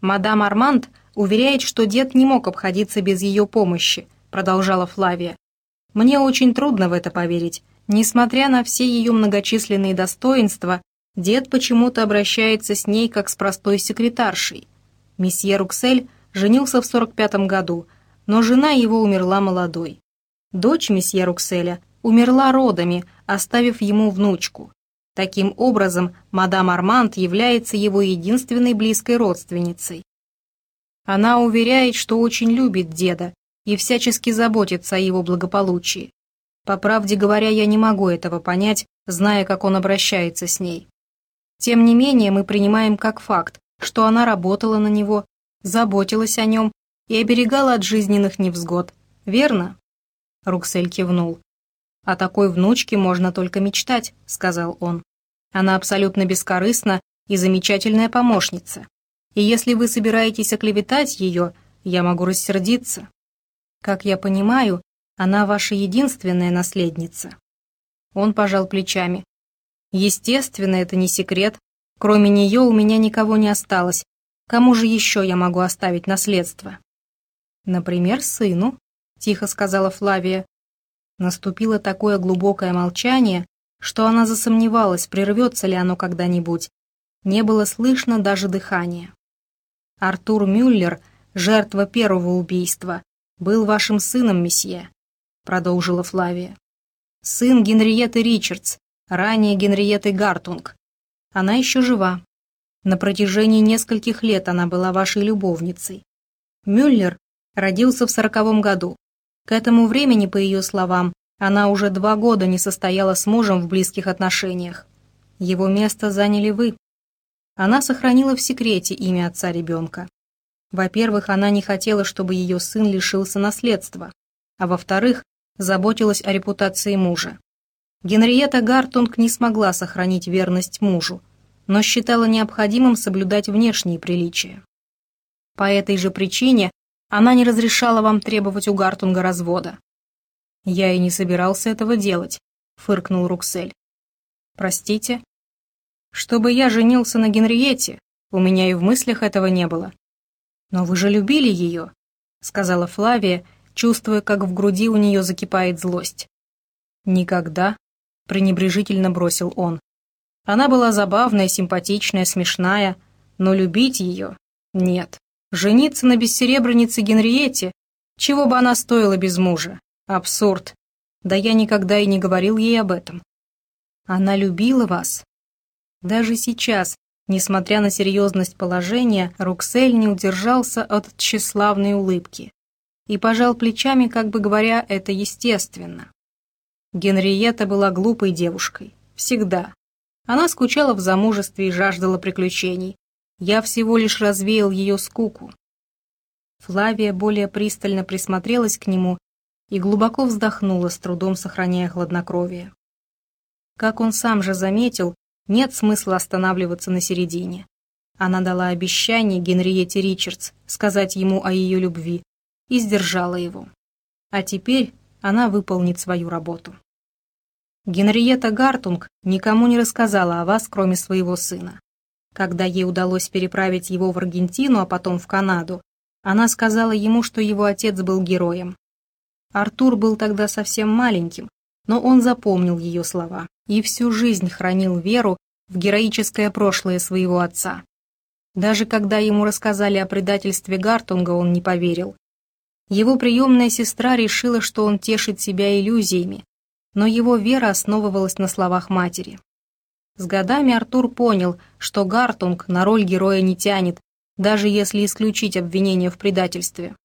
Мадам Арманд уверяет, что дед не мог обходиться без ее помощи, продолжала Флавия. Мне очень трудно в это поверить. Несмотря на все ее многочисленные достоинства, дед почему-то обращается с ней как с простой секретаршей. Месье Руксель женился в 45 году, но жена его умерла молодой. Дочь месье Рукселя умерла родами, оставив ему внучку. Таким образом, мадам Арманд является его единственной близкой родственницей. Она уверяет, что очень любит деда и всячески заботится о его благополучии. По правде говоря, я не могу этого понять, зная, как он обращается с ней. Тем не менее, мы принимаем как факт, что она работала на него, заботилась о нем и оберегала от жизненных невзгод. Верно?» Руксель кивнул. «О такой внучке можно только мечтать», — сказал он. «Она абсолютно бескорыстна и замечательная помощница. И если вы собираетесь оклеветать ее, я могу рассердиться. Как я понимаю, она ваша единственная наследница». Он пожал плечами. «Естественно, это не секрет. Кроме нее у меня никого не осталось. Кому же еще я могу оставить наследство?» «Например, сыну», — тихо сказала Флавия. Наступило такое глубокое молчание, что она засомневалась, прервется ли оно когда-нибудь. Не было слышно даже дыхания. «Артур Мюллер, жертва первого убийства, был вашим сыном, месье», — продолжила Флавия. «Сын Генриеты Ричардс, ранее Генриеты Гартунг. Она еще жива. На протяжении нескольких лет она была вашей любовницей. Мюллер родился в сороковом году. К этому времени, по ее словам, она уже два года не состояла с мужем в близких отношениях. Его место заняли вы. Она сохранила в секрете имя отца ребенка. Во-первых, она не хотела, чтобы ее сын лишился наследства, а во-вторых, заботилась о репутации мужа. Генриетта Гартунг не смогла сохранить верность мужу, но считала необходимым соблюдать внешние приличия. По этой же причине она не разрешала вам требовать у Гартунга развода. Я и не собирался этого делать, фыркнул Руксель. Простите? Чтобы я женился на Генриете, у меня и в мыслях этого не было. Но вы же любили ее, сказала Флавия, чувствуя, как в груди у нее закипает злость. Никогда, пренебрежительно бросил он. Она была забавная, симпатичная, смешная, но любить ее — нет. Жениться на бессеребренице Генриете? Чего бы она стоила без мужа? Абсурд. Да я никогда и не говорил ей об этом. Она любила вас. Даже сейчас, несмотря на серьезность положения, Руксель не удержался от тщеславной улыбки и пожал плечами, как бы говоря, это естественно. Генриетта была глупой девушкой. Всегда. Она скучала в замужестве и жаждала приключений, я всего лишь развеял ее скуку. Флавия более пристально присмотрелась к нему и глубоко вздохнула, с трудом сохраняя хладнокровие. Как он сам же заметил, нет смысла останавливаться на середине. Она дала обещание Генриете Ричардс сказать ему о ее любви и сдержала его. А теперь она выполнит свою работу. Генриетта Гартунг никому не рассказала о вас, кроме своего сына. Когда ей удалось переправить его в Аргентину, а потом в Канаду, она сказала ему, что его отец был героем. Артур был тогда совсем маленьким, но он запомнил ее слова и всю жизнь хранил веру в героическое прошлое своего отца. Даже когда ему рассказали о предательстве Гартунга, он не поверил. Его приемная сестра решила, что он тешит себя иллюзиями, но его вера основывалась на словах матери. С годами Артур понял, что Гартунг на роль героя не тянет, даже если исключить обвинение в предательстве.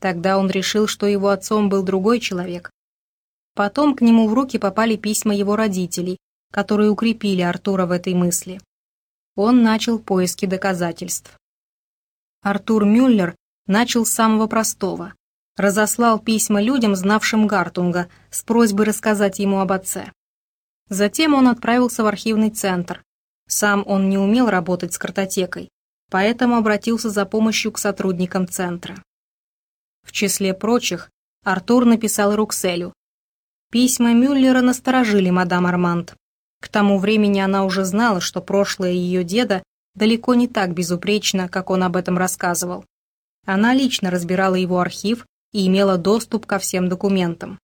Тогда он решил, что его отцом был другой человек. Потом к нему в руки попали письма его родителей, которые укрепили Артура в этой мысли. Он начал поиски доказательств. Артур Мюллер начал с самого простого. Разослал письма людям, знавшим Гартунга, с просьбой рассказать ему об отце. Затем он отправился в архивный центр. Сам он не умел работать с картотекой, поэтому обратился за помощью к сотрудникам центра. В числе прочих Артур написал Рукселю. Письма Мюллера насторожили мадам Арманд. К тому времени она уже знала, что прошлое ее деда далеко не так безупречна, как он об этом рассказывал. Она лично разбирала его архив и имела доступ ко всем документам.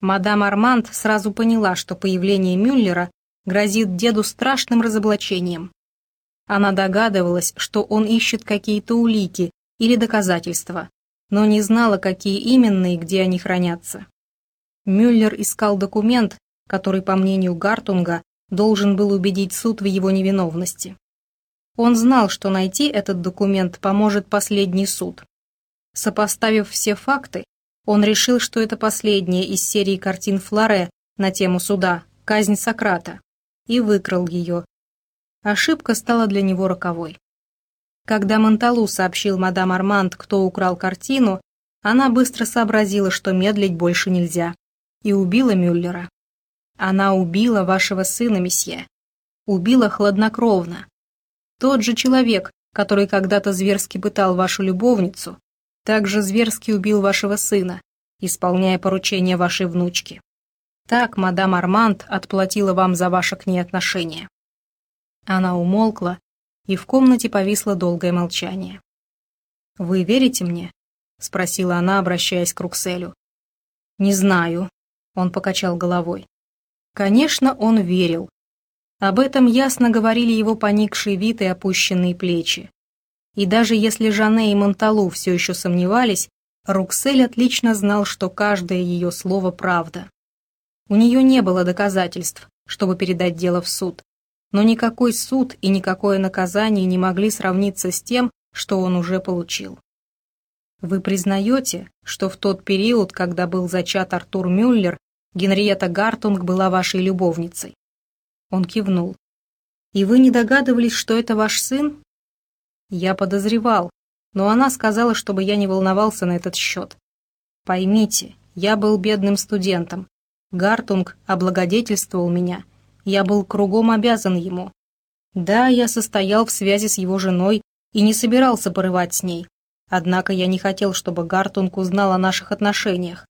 Мадам Арманд сразу поняла, что появление Мюллера грозит деду страшным разоблачением. Она догадывалась, что он ищет какие-то улики или доказательства, но не знала, какие именно и где они хранятся. Мюллер искал документ, который, по мнению Гартунга, должен был убедить суд в его невиновности. Он знал, что найти этот документ поможет последний суд. Сопоставив все факты, он решил, что это последняя из серии картин Флоре на тему суда «Казнь Сократа», и выкрал ее. Ошибка стала для него роковой. Когда Монталу сообщил мадам Арманд, кто украл картину, она быстро сообразила, что медлить больше нельзя, и убила Мюллера. Она убила вашего сына, месье. Убила хладнокровно. Тот же человек, который когда-то зверски пытал вашу любовницу, также зверски убил вашего сына, исполняя поручение вашей внучки. Так мадам Арманд отплатила вам за ваше к ней отношение. Она умолкла, и в комнате повисло долгое молчание. «Вы верите мне?» — спросила она, обращаясь к Рукселю. «Не знаю», — он покачал головой. Конечно, он верил. Об этом ясно говорили его поникший вид и опущенные плечи. И даже если Жанне и Монталу все еще сомневались, Руксель отлично знал, что каждое ее слово правда. У нее не было доказательств, чтобы передать дело в суд, но никакой суд и никакое наказание не могли сравниться с тем, что он уже получил. Вы признаете, что в тот период, когда был зачат Артур Мюллер, Генриетта Гартунг была вашей любовницей? Он кивнул. И вы не догадывались, что это ваш сын? Я подозревал, но она сказала, чтобы я не волновался на этот счет. Поймите, я был бедным студентом. Гартунг облагодетельствовал меня – я был кругом обязан ему. Да, я состоял в связи с его женой и не собирался порывать с ней. Однако я не хотел, чтобы Гартунг узнал о наших отношениях.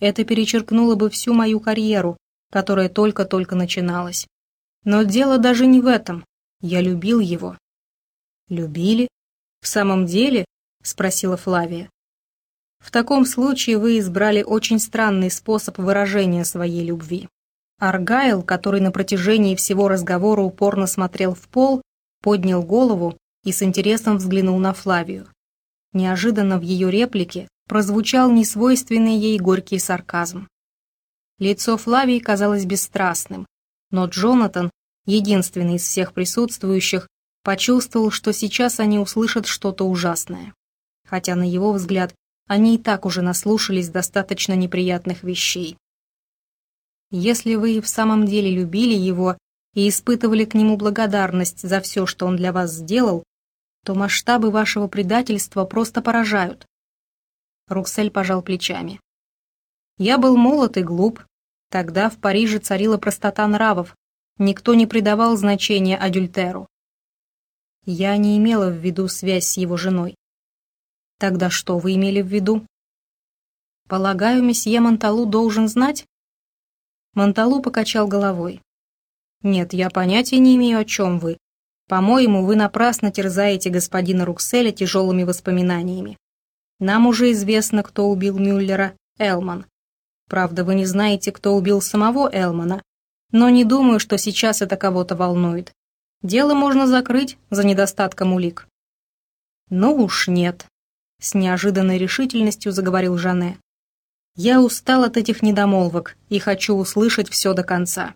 Это перечеркнуло бы всю мою карьеру, которая только-только начиналась. Но дело даже не в этом. Я любил его. «Любили? В самом деле?» — спросила Флавия. «В таком случае вы избрали очень странный способ выражения своей любви. Аргайл, который на протяжении всего разговора упорно смотрел в пол, поднял голову и с интересом взглянул на Флавию. Неожиданно в ее реплике прозвучал несвойственный ей горький сарказм. Лицо Флавии казалось бесстрастным, но Джонатан, единственный из всех присутствующих, почувствовал, что сейчас они услышат что-то ужасное. Хотя, на его взгляд, они и так уже наслушались достаточно неприятных вещей. Если вы в самом деле любили его и испытывали к нему благодарность за все, что он для вас сделал, то масштабы вашего предательства просто поражают. Руксель пожал плечами. Я был молод и глуп. Тогда в Париже царила простота нравов. Никто не придавал значения Адюльтеру. Я не имела в виду связь с его женой. Тогда что вы имели в виду? Полагаю, месье Монталу должен знать? Монталу покачал головой. «Нет, я понятия не имею, о чем вы. По-моему, вы напрасно терзаете господина Рукселя тяжелыми воспоминаниями. Нам уже известно, кто убил Мюллера, Элман. Правда, вы не знаете, кто убил самого Элмана, но не думаю, что сейчас это кого-то волнует. Дело можно закрыть за недостатком улик». «Ну уж нет», — с неожиданной решительностью заговорил Жанне. Я устал от этих недомолвок и хочу услышать все до конца.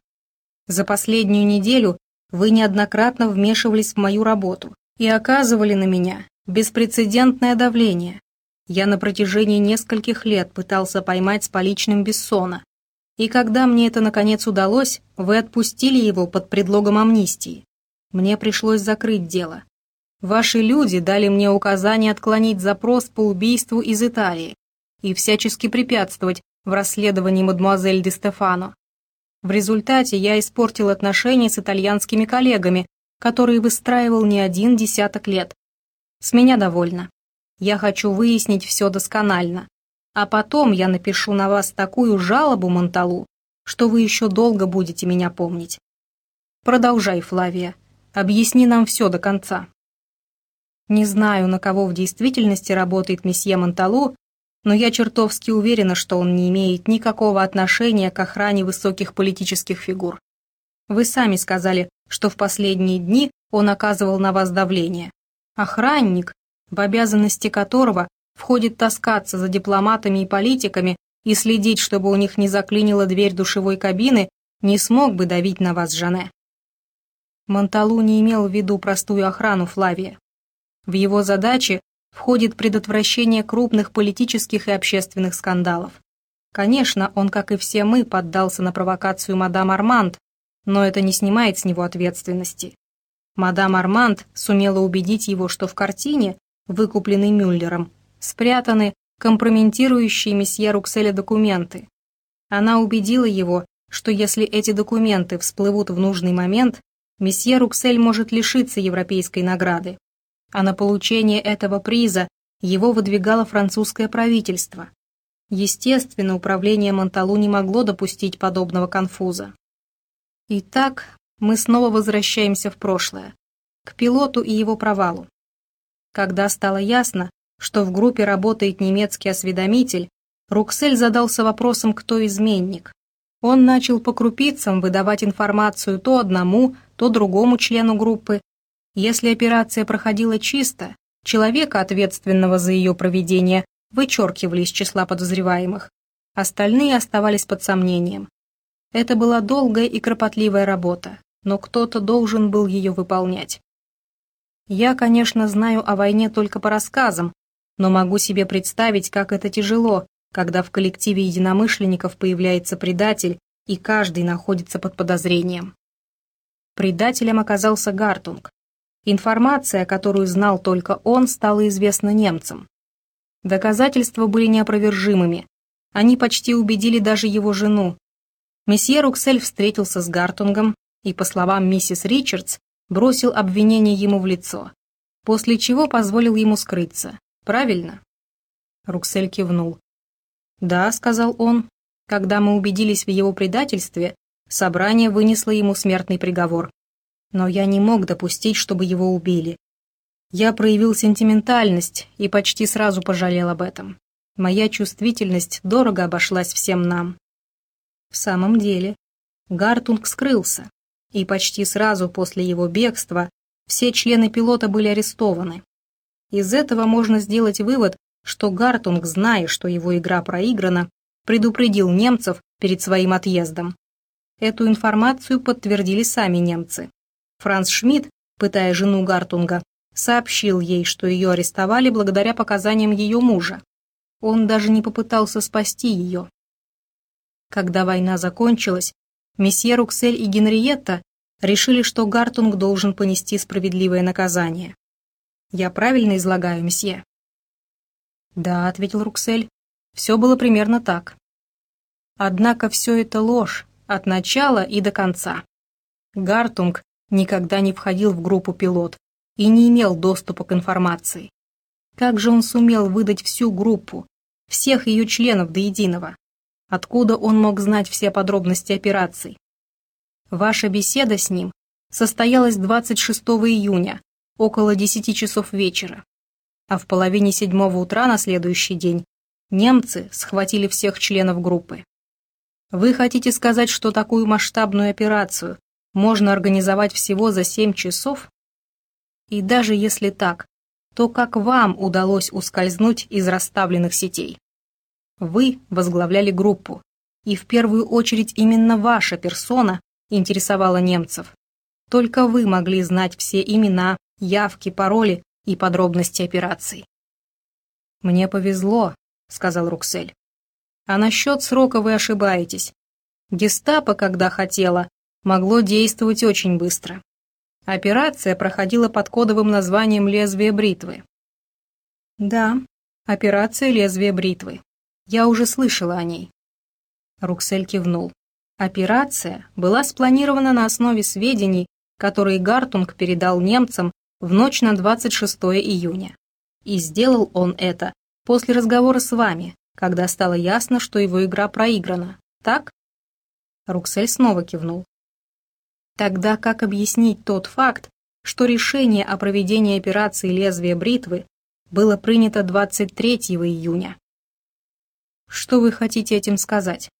За последнюю неделю вы неоднократно вмешивались в мою работу и оказывали на меня беспрецедентное давление. Я на протяжении нескольких лет пытался поймать с поличным Бессона, и когда мне это наконец удалось, вы отпустили его под предлогом амнистии. Мне пришлось закрыть дело. Ваши люди дали мне указание отклонить запрос по убийству из Италии, и всячески препятствовать в расследовании мадемуазель Де Стефано. В результате я испортил отношения с итальянскими коллегами, которые выстраивал не один десяток лет. С меня довольно. Я хочу выяснить все досконально. А потом я напишу на вас такую жалобу, Монталу, что вы еще долго будете меня помнить. Продолжай, Флавия. Объясни нам все до конца». Не знаю, на кого в действительности работает месье Монталу, но я чертовски уверена, что он не имеет никакого отношения к охране высоких политических фигур. Вы сами сказали, что в последние дни он оказывал на вас давление. Охранник, в обязанности которого входит таскаться за дипломатами и политиками и следить, чтобы у них не заклинила дверь душевой кабины, не смог бы давить на вас, Жане. Монталу не имел в виду простую охрану Флавия. В его задачи входит предотвращение крупных политических и общественных скандалов. Конечно, он, как и все мы, поддался на провокацию мадам Арманд, но это не снимает с него ответственности. Мадам Арманд сумела убедить его, что в картине, выкупленной Мюллером, спрятаны компрометирующие месье Рукселя документы. Она убедила его, что если эти документы всплывут в нужный момент, месье Руксель может лишиться европейской награды. А на получение этого приза его выдвигало французское правительство. Естественно, управление Монталу не могло допустить подобного конфуза. Итак, мы снова возвращаемся в прошлое, к пилоту и его провалу. Когда стало ясно, что в группе работает немецкий осведомитель, Руксель задался вопросом, кто изменник. Он начал по крупицам выдавать информацию то одному, то другому члену группы. Если операция проходила чисто, человека, ответственного за ее проведение, вычеркивали из числа подозреваемых. Остальные оставались под сомнением. Это была долгая и кропотливая работа, но кто-то должен был ее выполнять. Я, конечно, знаю о войне только по рассказам, но могу себе представить, как это тяжело, когда в коллективе единомышленников появляется предатель, и каждый находится под подозрением. Предателем оказался Гартунг. Информация, которую знал только он, стала известна немцам. Доказательства были неопровержимыми. Они почти убедили даже его жену. Месье Руксель встретился с Гартунгом и, по словам миссис Ричардс, бросил обвинение ему в лицо, после чего позволил ему скрыться. Правильно?» Руксель кивнул. «Да», — сказал он, — «когда мы убедились в его предательстве, собрание вынесло ему смертный приговор. Но я не мог допустить, чтобы его убили. Я проявил сентиментальность и почти сразу пожалел об этом. Моя чувствительность дорого обошлась всем нам. В самом деле, Гартунг скрылся, и почти сразу после его бегства все члены пилота были арестованы, из этого можно сделать вывод, что Гартунг, зная, что его игра проиграна, предупредил немцев перед своим отъездом. Эту информацию подтвердили сами немцы. Франц Шмидт, пытая жену Гартунга, сообщил ей, что ее арестовали благодаря показаниям ее мужа. Он даже не попытался спасти ее. Когда война закончилась, месье Руксель и Генриетта решили, что Гартунг должен понести справедливое наказание. Я правильно излагаю, месье?» «Да», — ответил Руксель, — «все было примерно так». Однако все это ложь, от начала и до конца. Гартунг никогда не входил в группу пилот и не имел доступа к информации. Как же он сумел выдать всю группу, всех ее членов до единого? Откуда он мог знать все подробности операций? Ваша беседа с ним состоялась 26 июня, около десяти часов вечера. А в половине седьмого утра на следующий день немцы схватили всех членов группы. Вы хотите сказать, что такую масштабную операцию можно организовать всего за семь часов? И даже если так, то как вам удалось ускользнуть из расставленных сетей? Вы возглавляли группу, и в первую очередь именно ваша персона интересовала немцев. Только вы могли знать все имена, явки, пароли и подробности операций. «Мне повезло», — сказал Руксель. «А насчет срока вы ошибаетесь. Гестапо, когда хотела, могло действовать очень быстро. Операция проходила под кодовым названием «Лезвие бритвы». «Да, операция «Лезвие бритвы». Я уже слышала о ней». Руксель кивнул. Операция была спланирована на основе сведений, которые Гартунг передал немцам в ночь на 26 июня. И сделал он это после разговора с вами, когда стало ясно, что его игра проиграна, так? Руксель снова кивнул. Тогда как объяснить тот факт, что решение о проведении операции «Лезвие бритвы» было принято 23 июня. Что вы хотите этим сказать?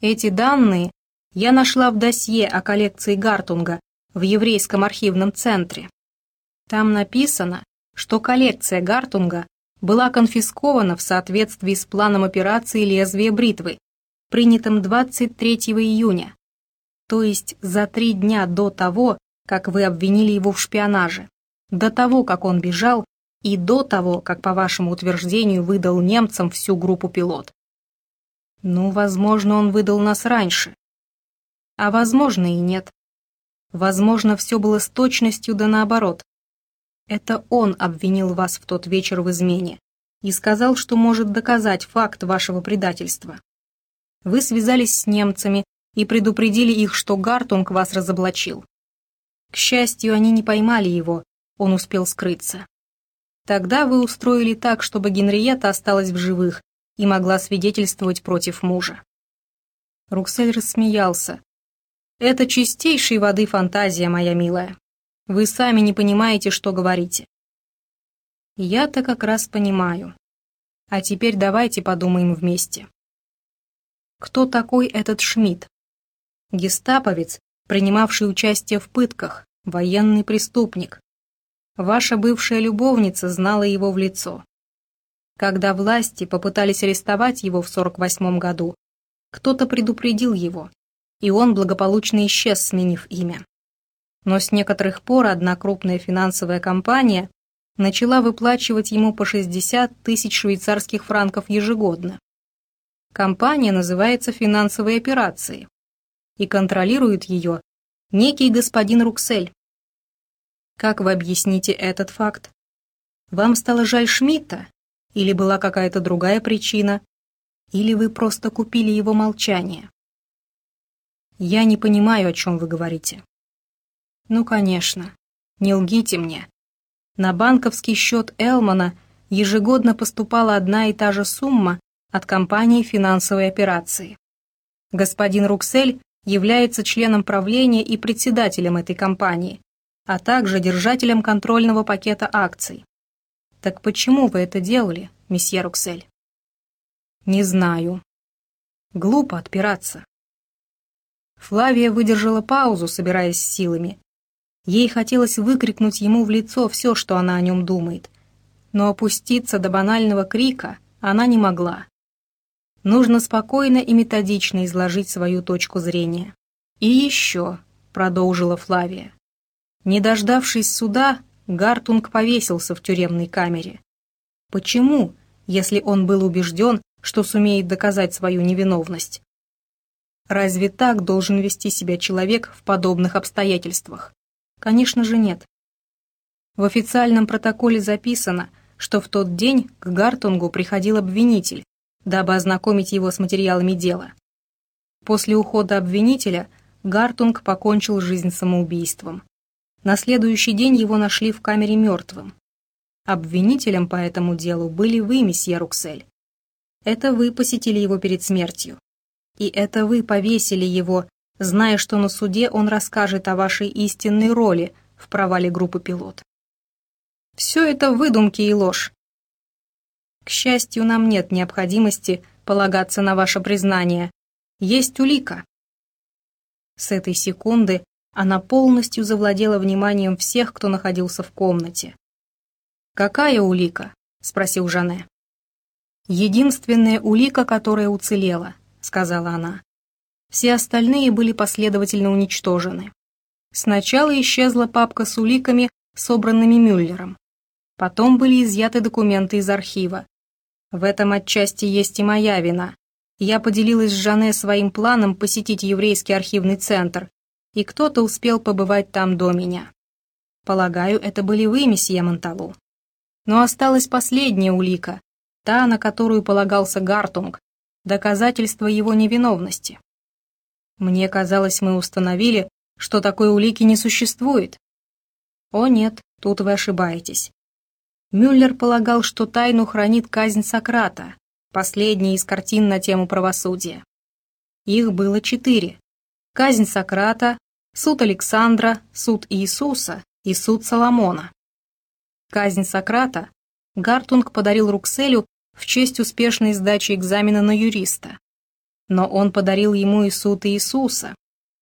Эти данные я нашла в досье о коллекции Гартунга в Еврейском архивном центре. Там написано, что коллекция Гартунга была конфискована в соответствии с планом операции «Лезвие бритвы», принятым 23 июня, то есть за три дня до того, как вы обвинили его в шпионаже, до того, как он бежал, и до того, как, по вашему утверждению, выдал немцам всю группу пилот. Ну, возможно, он выдал нас раньше. А возможно и нет. Возможно, все было с точностью да наоборот. Это он обвинил вас в тот вечер в измене и сказал, что может доказать факт вашего предательства. Вы связались с немцами и предупредили их, что Гартунг вас разоблачил. К счастью, они не поймали его, он успел скрыться. Тогда вы устроили так, чтобы Генриетта осталась в живых и могла свидетельствовать против мужа. Руксель рассмеялся. «Это чистейшей воды фантазия, моя милая. Вы сами не понимаете, что говорите». «Я-то как раз понимаю. А теперь давайте подумаем вместе. Кто такой этот Шмидт? Гестаповец, принимавший участие в пытках, военный преступник. Ваша бывшая любовница знала его в лицо. Когда власти попытались арестовать его в 48 году, кто-то предупредил его, и он благополучно исчез, сменив имя. Но с некоторых пор одна крупная финансовая компания начала выплачивать ему по 60 тысяч швейцарских франков ежегодно. Компания называется «Финансовые операции», и контролирует ее некий господин Руксель. Как вы объясните этот факт? Вам стало жаль Шмидта? Или была какая-то другая причина? Или вы просто купили его молчание? Я не понимаю, о чем вы говорите. Ну, конечно. Не лгите мне. На банковский счет Элмана ежегодно поступала одна и та же сумма от компании финансовой операции. Господин Руксель является членом правления и председателем этой компании, а также держателем контрольного пакета акций. Так почему вы это делали, месье Руксель? Не знаю. Глупо отпираться. Флавия выдержала паузу, собираясь с силами. Ей хотелось выкрикнуть ему в лицо все, что она о нем думает. Но опуститься до банального крика она не могла. Нужно спокойно и методично изложить свою точку зрения. «И еще», — продолжила Флавия, не дождавшись суда, Гартунг повесился в тюремной камере. Почему, если он был убежден, что сумеет доказать свою невиновность? Разве так должен вести себя человек в подобных обстоятельствах? Конечно же нет. В официальном протоколе записано, что в тот день к Гартунгу приходил обвинитель, дабы ознакомить его с материалами дела. После ухода обвинителя Гартунг покончил жизнь самоубийством. На следующий день его нашли в камере мертвым. Обвинителем по этому делу были вы, месье Руксель. Это вы посетили его перед смертью. И это вы повесили его, зная, что на суде он расскажет о вашей истинной роли в провале группы пилот. Все это выдумки и ложь. К счастью, нам нет необходимости полагаться на ваше признание. Есть улика. С этой секунды она полностью завладела вниманием всех, кто находился в комнате. «Какая улика?» — спросил Жане. «Единственная улика, которая уцелела», — сказала она. Все остальные были последовательно уничтожены. Сначала исчезла папка с уликами, собранными Мюллером. Потом были изъяты документы из архива. В этом отчасти есть и моя вина. Я поделилась с Жанне своим планом посетить еврейский архивный центр, и кто-то успел побывать там до меня. Полагаю, это были вы, месье Монталу. Но осталась последняя улика, та, на которую полагался Гартунг, доказательство его невиновности. Мне казалось, мы установили, что такой улики не существует. О нет, тут вы ошибаетесь. Мюллер полагал, что тайну хранит казнь Сократа, последняя из картин на тему правосудия. Их было четыре. Казнь Сократа, суд Александра, суд Иисуса и суд Соломона. Казнь Сократа Гартунг подарил Рукселю в честь успешной сдачи экзамена на юриста. Но он подарил ему и суд Иисуса,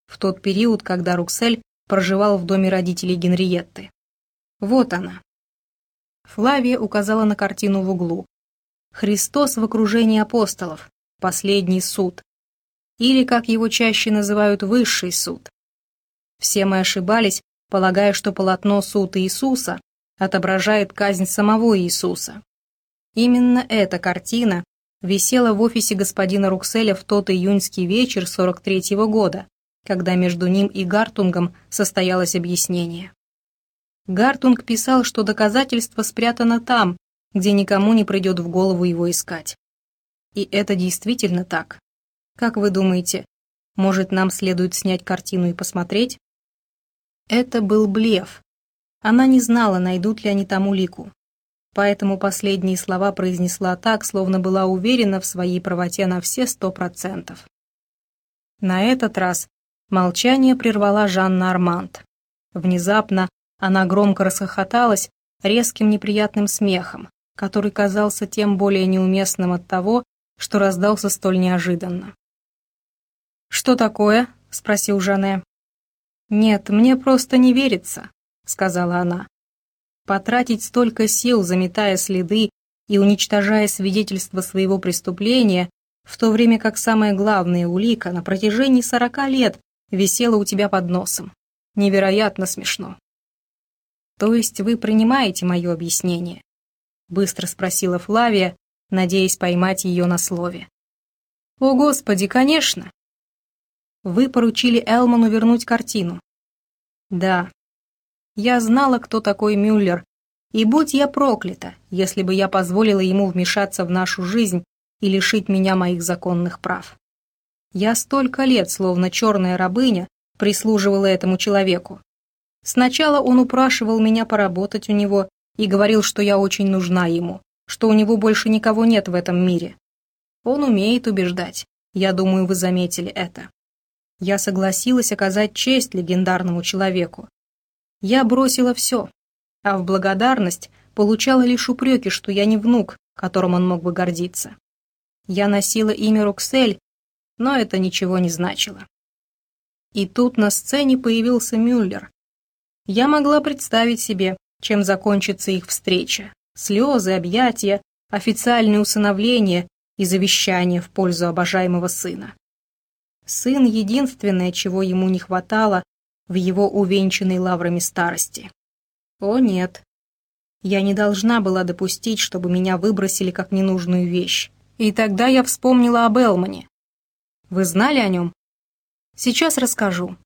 в тот период, когда Руксель проживал в доме родителей Генриетты. Вот она. Флавия указала на картину в углу. Христос в окружении апостолов. Последний суд. Или, как его чаще называют, высший суд. Все мы ошибались, полагая, что полотно суд Иисуса отображает казнь самого Иисуса. Именно эта картина висела в офисе господина Рукселя в тот июньский вечер 43-го года, когда между ним и Гартунгом состоялось объяснение. Гартунг писал, что доказательство спрятано там, где никому не придет в голову его искать. И это действительно так. Как вы думаете, может, нам следует снять картину и посмотреть? Это был блеф. Она не знала, найдут ли они там улику. Поэтому последние слова произнесла так, словно была уверена в своей правоте на все сто процентов. На этот раз молчание прервала Жанна Арманд. Внезапно она громко расхохоталась резким неприятным смехом, который казался тем более неуместным от того, что раздался столь неожиданно. «Что такое?» — спросил Жане. «Нет, мне просто не верится», — сказала она. «Потратить столько сил, заметая следы и уничтожая свидетельства своего преступления, в то время как самая главная улика на протяжении сорока лет висела у тебя под носом. Невероятно смешно». «То есть вы принимаете мое объяснение?» — быстро спросила Флавия, надеясь поймать ее на слове. «О, Господи, конечно!» «Вы поручили Элману вернуть картину?» «Да. Я знала, кто такой Мюллер, и будь я проклята, если бы я позволила ему вмешаться в нашу жизнь и лишить меня моих законных прав. Я столько лет, словно черная рабыня, прислуживала этому человеку, Сначала он упрашивал меня поработать у него и говорил, что я очень нужна ему, что у него больше никого нет в этом мире. Он умеет убеждать. Я думаю, вы заметили это. Я согласилась оказать честь легендарному человеку. Я бросила все, а в благодарность получала лишь упреки, что я не внук, которым он мог бы гордиться. Я носила имя Роксель, но это ничего не значило. И тут на сцене появился Мюллер, я могла представить себе, чем закончится их встреча. Слезы, объятия, официальное усыновление и завещание в пользу обожаемого сына. Сын — единственное, чего ему не хватало в его увенчанной лаврами старости. О нет, я не должна была допустить, чтобы меня выбросили как ненужную вещь. И тогда я вспомнила об Элмане. Вы знали о нем? Сейчас расскажу.